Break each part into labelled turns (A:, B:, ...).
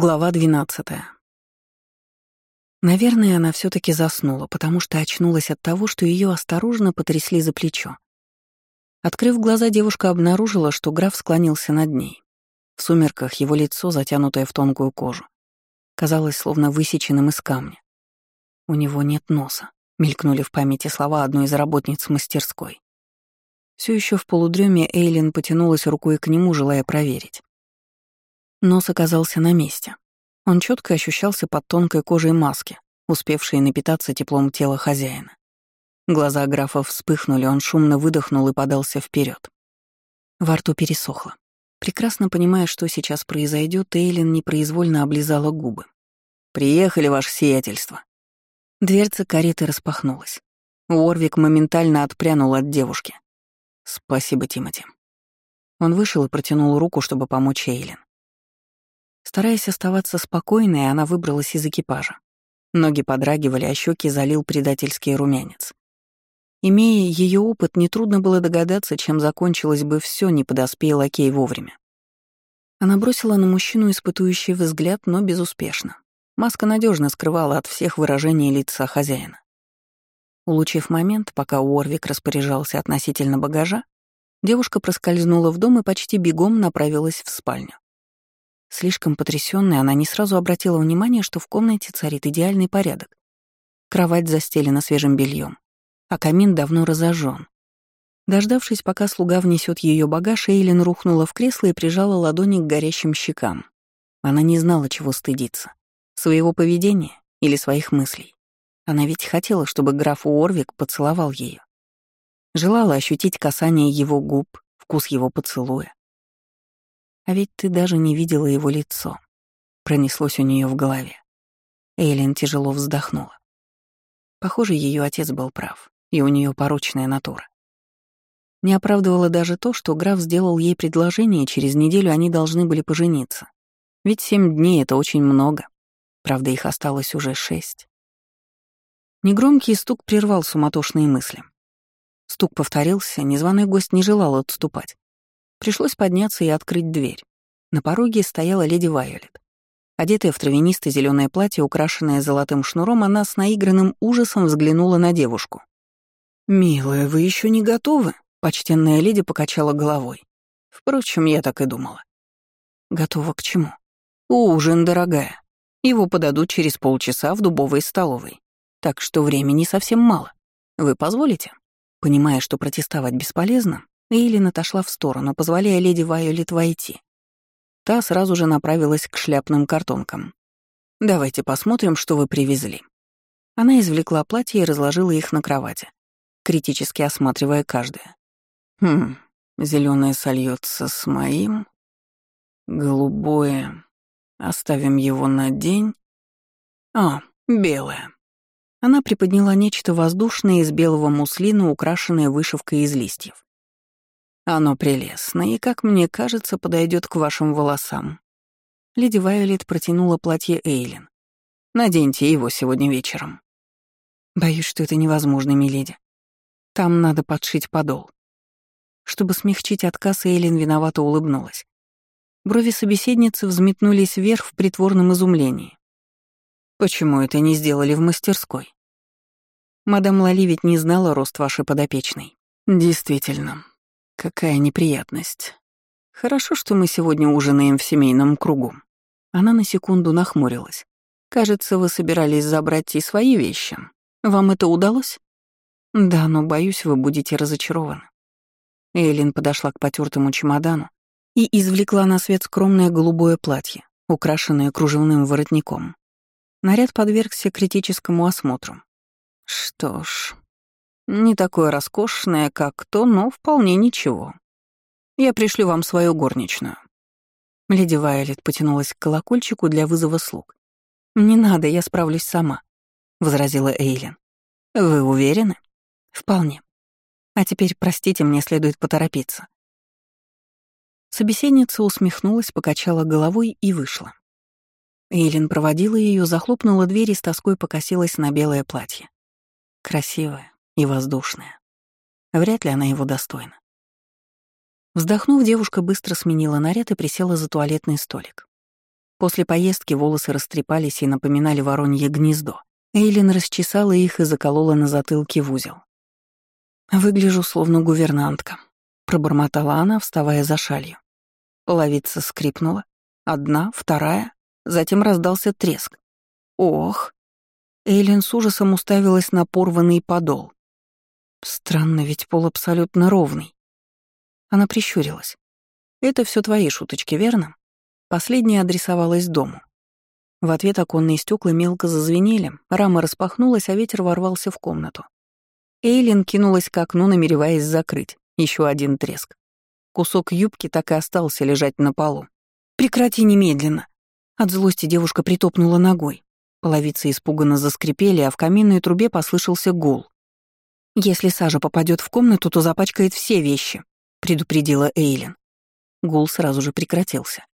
A: Глава 12. Наверное, она все таки заснула, потому что очнулась от того, что ее осторожно потрясли за плечо. Открыв глаза, девушка обнаружила, что граф склонился над ней. В сумерках его лицо, затянутое в тонкую кожу, казалось словно высеченным из камня. «У него нет носа», — мелькнули в памяти слова одной из работниц мастерской. Все еще в полудреме Эйлин потянулась рукой к нему, желая проверить. Нос оказался на месте. Он четко ощущался под тонкой кожей маски, успевшей напитаться теплом тела хозяина. Глаза графа вспыхнули, он шумно выдохнул и подался вперед. Во рту пересохло. Прекрасно понимая, что сейчас произойдет, Эйлин непроизвольно облизала губы. «Приехали, ваше сиятельство». Дверца кареты распахнулась. Уорвик моментально отпрянул от девушки. «Спасибо, Тимати». Он вышел и протянул руку, чтобы помочь Эйлин. Стараясь оставаться спокойной, она выбралась из экипажа. Ноги подрагивали, а щеки залил предательский румянец. Имея ее опыт, нетрудно было догадаться, чем закончилось бы все, не подоспея лакей вовремя. Она бросила на мужчину испытующий взгляд, но безуспешно. Маска надежно скрывала от всех выражений лица хозяина. Улучив момент, пока Уорвик распоряжался относительно багажа, девушка проскользнула в дом и почти бегом направилась в спальню. Слишком потрясённая, она не сразу обратила внимание, что в комнате царит идеальный порядок. Кровать застелена свежим бельем, а камин давно разожжен. Дождавшись, пока слуга внесет ее багаж, Эйлин рухнула в кресло и прижала ладони к горящим щекам. Она не знала, чего стыдиться. Своего поведения или своих мыслей. Она ведь хотела, чтобы граф Уорвик поцеловал ее. Желала ощутить касание его губ, вкус его поцелуя. А ведь ты даже не видела его лицо. Пронеслось у нее в голове. Эйлин тяжело вздохнула. Похоже, ее отец был прав, и у нее порочная натура. Не оправдывало даже то, что граф сделал ей предложение, и через неделю они должны были пожениться. Ведь семь дней — это очень много. Правда, их осталось уже шесть. Негромкий стук прервал суматошные мысли. Стук повторился, незваный гость не желал отступать. Пришлось подняться и открыть дверь. На пороге стояла леди Вайолет. Одетая в травянистое зеленое платье, украшенное золотым шнуром, она с наигранным ужасом взглянула на девушку. «Милая, вы еще не готовы?» — почтенная леди покачала головой. Впрочем, я так и думала. «Готова к чему?» «Ужин, дорогая. Его подадут через полчаса в дубовой столовой. Так что времени совсем мало. Вы позволите?» Понимая, что протестовать бесполезно, Эйлин отошла в сторону, позволяя леди Вайолет войти. Та сразу же направилась к шляпным картонкам. «Давайте посмотрим, что вы привезли». Она извлекла платье и разложила их на кровати, критически осматривая каждое. «Хм, зеленое сольется с моим, голубое, оставим его на день, а, белое». Она приподняла нечто воздушное из белого муслина, украшенное вышивкой из листьев. Оно прелестно и, как мне кажется, подойдет к вашим волосам. Леди Вайолет протянула платье Эйлин. Наденьте его сегодня вечером. Боюсь, что это невозможно, миледи. Там надо подшить подол. Чтобы смягчить отказ, Эйлин виновато улыбнулась. Брови собеседницы взметнулись вверх в притворном изумлении. «Почему это не сделали в мастерской?» «Мадам Лали ведь не знала рост вашей подопечной». «Действительно, Какая неприятность. Хорошо, что мы сегодня ужинаем в семейном кругу. Она на секунду нахмурилась. Кажется, вы собирались забрать и свои вещи. Вам это удалось? Да, но боюсь, вы будете разочарованы. Эйлин подошла к потертому чемодану и извлекла на свет скромное голубое платье, украшенное кружевным воротником. Наряд подвергся критическому осмотру. Что ж, не такое роскошное, как то, но вполне ничего. Я пришлю вам свою горничную». Леди Вайолет потянулась к колокольчику для вызова слуг. «Не надо, я справлюсь сама», — возразила Эйлин. «Вы уверены?» «Вполне. А теперь, простите, мне следует поторопиться». Собеседница усмехнулась, покачала головой и вышла. Эйлин проводила ее, захлопнула дверь и с тоской покосилась на белое платье. Красивое, и воздушная. Вряд ли она его достойна. Вздохнув, девушка быстро сменила наряд и присела за туалетный столик. После поездки волосы растрепались и напоминали воронье гнездо. Эйлин расчесала их и заколола на затылке в узел. «Выгляжу словно гувернантка», — пробормотала она, вставая за шалью. Половица скрипнула. Одна, вторая. Затем раздался треск. «Ох!» Эйлин с ужасом уставилась на порванный подол. Странно, ведь пол абсолютно ровный. Она прищурилась. «Это все твои шуточки, верно?» Последняя адресовалась дому. В ответ оконные стекла мелко зазвенели, рама распахнулась, а ветер ворвался в комнату. Эйлин кинулась к окну, намереваясь закрыть. Еще один треск. Кусок юбки так и остался лежать на полу. «Прекрати немедленно!» От злости девушка притопнула ногой. Половицы испуганно заскрипели, а в каминной трубе послышался гул. «Если сажа попадет в комнату, то запачкает все вещи», — предупредила Эйлин. Гул сразу же прекратился.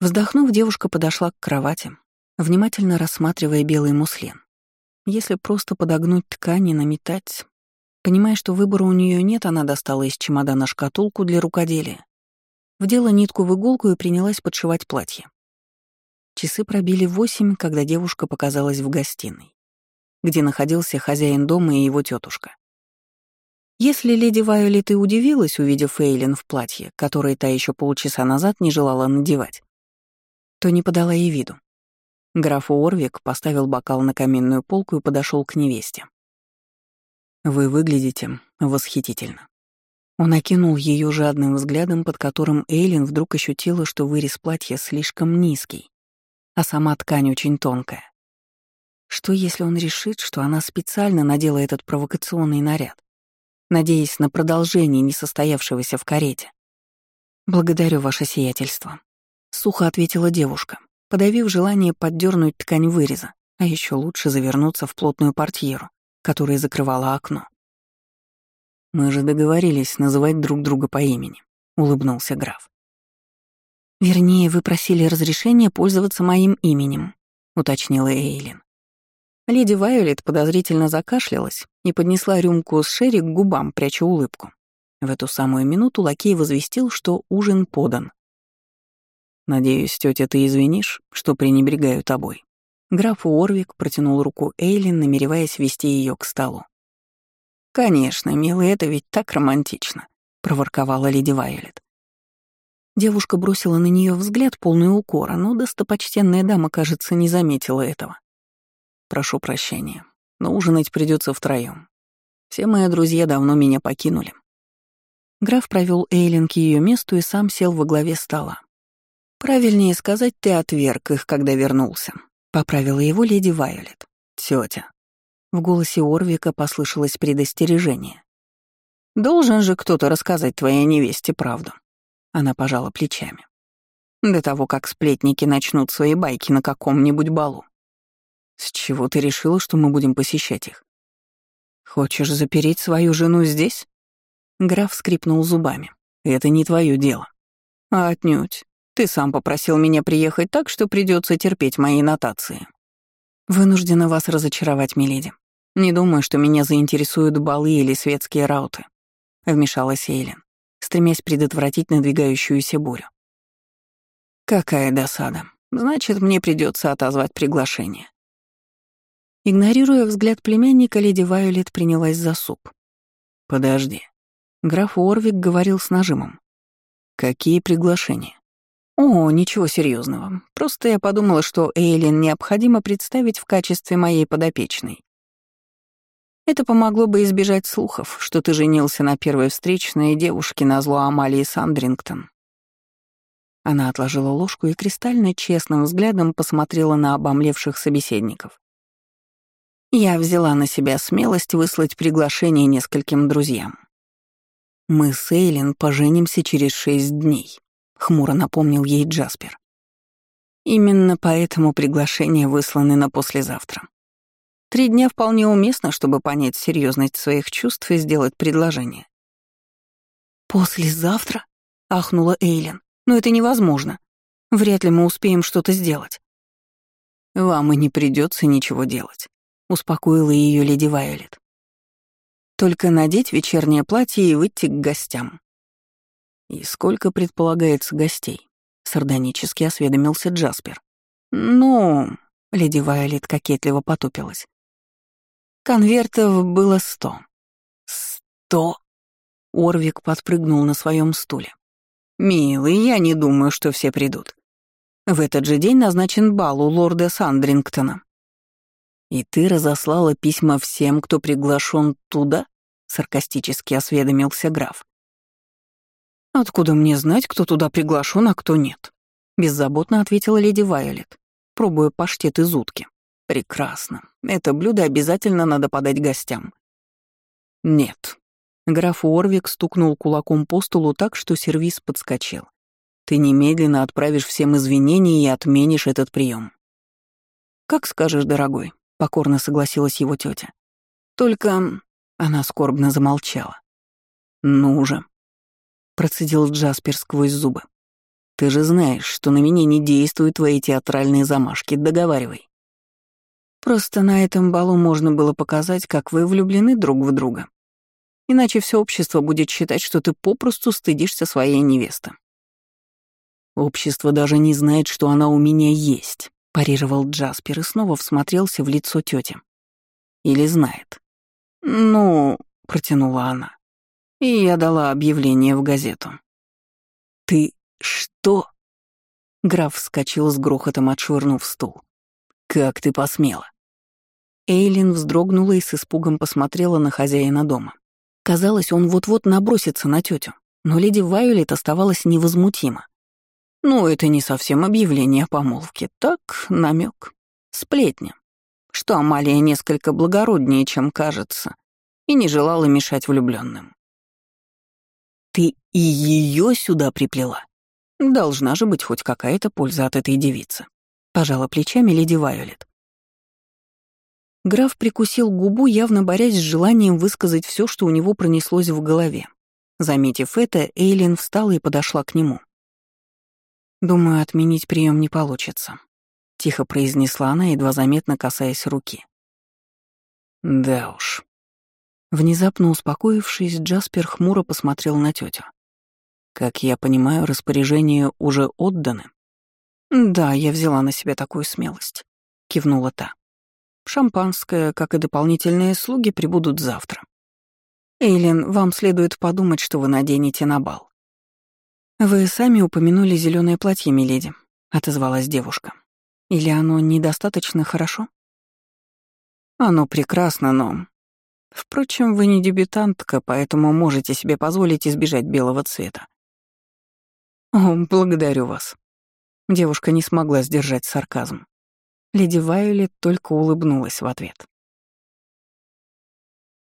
A: Вздохнув, девушка подошла к кровати, внимательно рассматривая белый муслин. Если просто подогнуть ткани, наметать, Понимая, что выбора у нее нет, она достала из чемодана шкатулку для рукоделия, вдела нитку в иголку и принялась подшивать платье. Часы пробили восемь, когда девушка показалась в гостиной, где находился хозяин дома и его тетушка. Если леди Вайолет и удивилась, увидев Эйлин в платье, которое та еще полчаса назад не желала надевать, то не подала ей виду. Граф Уорвик поставил бокал на каминную полку и подошел к невесте. Вы выглядите восхитительно. Он окинул ее жадным взглядом, под которым Эйлин вдруг ощутила, что вырез платья слишком низкий, а сама ткань очень тонкая. Что если он решит, что она специально надела этот провокационный наряд, надеясь на продолжение несостоявшегося в карете? «Благодарю ваше сиятельство», — сухо ответила девушка, подавив желание поддернуть ткань выреза, а еще лучше завернуться в плотную портьеру которая закрывала окно. «Мы же договорились называть друг друга по имени», — улыбнулся граф. «Вернее, вы просили разрешения пользоваться моим именем», — уточнила Эйлин. Леди Вайолет подозрительно закашлялась и поднесла рюмку с шерри к губам, пряча улыбку. В эту самую минуту лакей возвестил, что ужин подан. «Надеюсь, тетя, ты извинишь, что пренебрегаю тобой», Граф Уорвик протянул руку Эйлин, намереваясь вести ее к столу. «Конечно, милый, это ведь так романтично», — проворковала леди Вайолет. Девушка бросила на нее взгляд полный укора, но достопочтенная дама, кажется, не заметила этого. «Прошу прощения, но ужинать придется втроем. Все мои друзья давно меня покинули». Граф провел Эйлин к ее месту и сам сел во главе стола. Правильнее сказать, ты отверг их, когда вернулся. Поправила его леди Вайолет. Тетя. В голосе Орвика послышалось предостережение. «Должен же кто-то рассказать твоей невесте правду». Она пожала плечами. «До того, как сплетники начнут свои байки на каком-нибудь балу». «С чего ты решила, что мы будем посещать их?» «Хочешь запереть свою жену здесь?» Граф скрипнул зубами. «Это не твое дело». «А отнюдь. Ты сам попросил меня приехать так, что придется терпеть мои нотации. Вынуждена вас разочаровать, миледи. Не думаю, что меня заинтересуют балы или светские рауты. Вмешалась Эйлин, стремясь предотвратить надвигающуюся бурю. Какая досада. Значит, мне придется отозвать приглашение. Игнорируя взгляд племянника, леди Вайолет принялась за суп. «Подожди». Граф Уорвик говорил с нажимом. «Какие приглашения?» «О, ничего серьезного. Просто я подумала, что Эйлин необходимо представить в качестве моей подопечной. Это помогло бы избежать слухов, что ты женился на первой встречной девушке на зло Амалии Сандрингтон». Она отложила ложку и кристально честным взглядом посмотрела на обомлевших собеседников. Я взяла на себя смелость выслать приглашение нескольким друзьям. Мы с Эйлин поженимся через шесть дней. — хмуро напомнил ей Джаспер. «Именно поэтому приглашения высланы на послезавтра. Три дня вполне уместно, чтобы понять серьезность своих чувств и сделать предложение». «Послезавтра?» — ахнула Эйлин. «Но это невозможно. Вряд ли мы успеем что-то сделать». «Вам и не придется ничего делать», — успокоила ее леди Вайолет. «Только надеть вечернее платье и выйти к гостям. «И сколько предполагается гостей?» — сардонически осведомился Джаспер. «Ну...» — леди Вайолет кокетливо потупилась. «Конвертов было сто». «Сто?» — Орвик подпрыгнул на своем стуле. «Милый, я не думаю, что все придут. В этот же день назначен бал у лорда Сандрингтона». «И ты разослала письма всем, кто приглашен туда?» — саркастически осведомился граф. «Откуда мне знать, кто туда приглашен, а кто нет?» — беззаботно ответила леди Вайолет, пробуя паштет из утки. «Прекрасно. Это блюдо обязательно надо подать гостям». «Нет». Граф Уорвик стукнул кулаком по столу так, что сервиз подскочил. «Ты немедленно отправишь всем извинения и отменишь этот прием. «Как скажешь, дорогой», — покорно согласилась его тетя. «Только...» — она скорбно замолчала. «Ну же», процедил Джаспер сквозь зубы. «Ты же знаешь, что на меня не действуют твои театральные замашки, договаривай». «Просто на этом балу можно было показать, как вы влюблены друг в друга. Иначе все общество будет считать, что ты попросту стыдишься своей невесты». «Общество даже не знает, что она у меня есть», — парировал Джаспер и снова всмотрелся в лицо тети. «Или знает». «Ну...» — протянула она. И я дала объявление в газету. «Ты что?» Граф вскочил с грохотом, отшвырнув стул. «Как ты посмела?» Эйлин вздрогнула и с испугом посмотрела на хозяина дома. Казалось, он вот-вот набросится на тетю, но леди Вайолет оставалась невозмутима. «Ну, это не совсем объявление о помолвке, так, намек, сплетня, что Амалия несколько благороднее, чем кажется, и не желала мешать влюбленным. Ты и ее сюда приплела? Должна же быть хоть какая-то польза от этой девицы. Пожала плечами леди Вайолет. Граф прикусил губу, явно борясь с желанием высказать все, что у него пронеслось в голове. Заметив это, Эйлин встала и подошла к нему. «Думаю, отменить прием не получится», — тихо произнесла она, едва заметно касаясь руки. «Да уж», Внезапно успокоившись, Джаспер хмуро посмотрел на тетю. «Как я понимаю, распоряжения уже отданы?» «Да, я взяла на себя такую смелость», — кивнула та. «Шампанское, как и дополнительные слуги, прибудут завтра. Эйлин, вам следует подумать, что вы наденете на бал». «Вы сами упомянули зеленое платье, миледи», — отозвалась девушка. «Или оно недостаточно хорошо?» «Оно прекрасно, но Впрочем, вы не дебютантка, поэтому можете себе позволить избежать белого цвета. О, благодарю вас. Девушка не смогла сдержать сарказм. Леди Вайолет только улыбнулась в ответ.